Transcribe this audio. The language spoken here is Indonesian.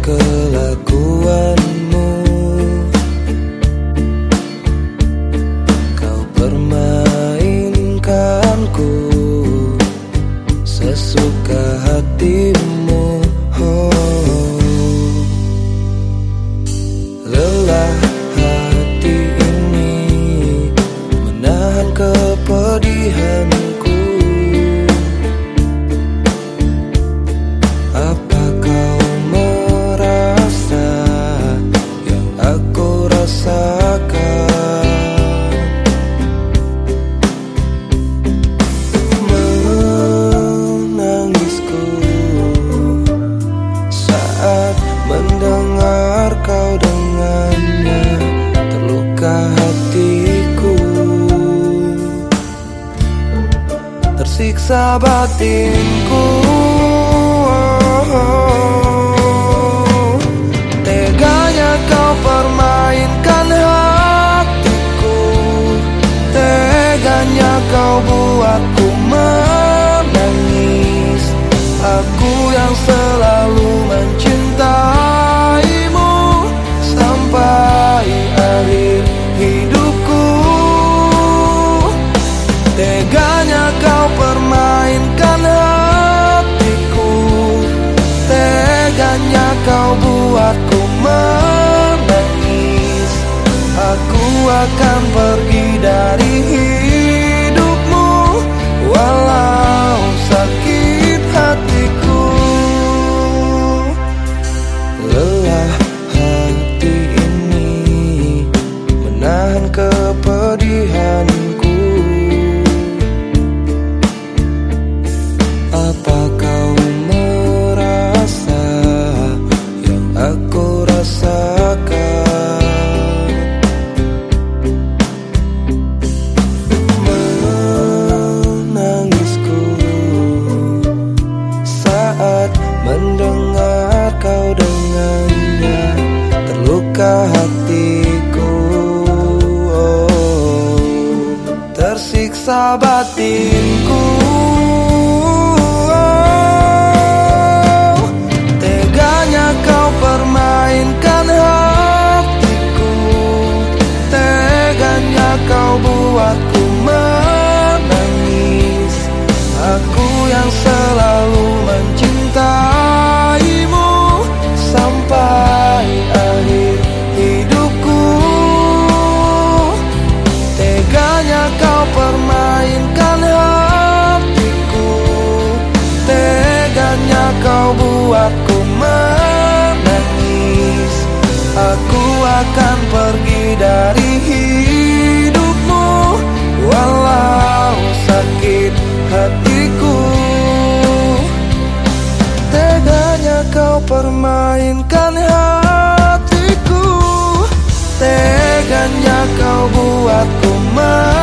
kelakuan rasa batinku oh, oh. akan pergi dari hidup batinku akan pergi dari hidupmu. Walau sakit hatiku Teganya kau permainkan hatiku. Teganya kau buatku mati.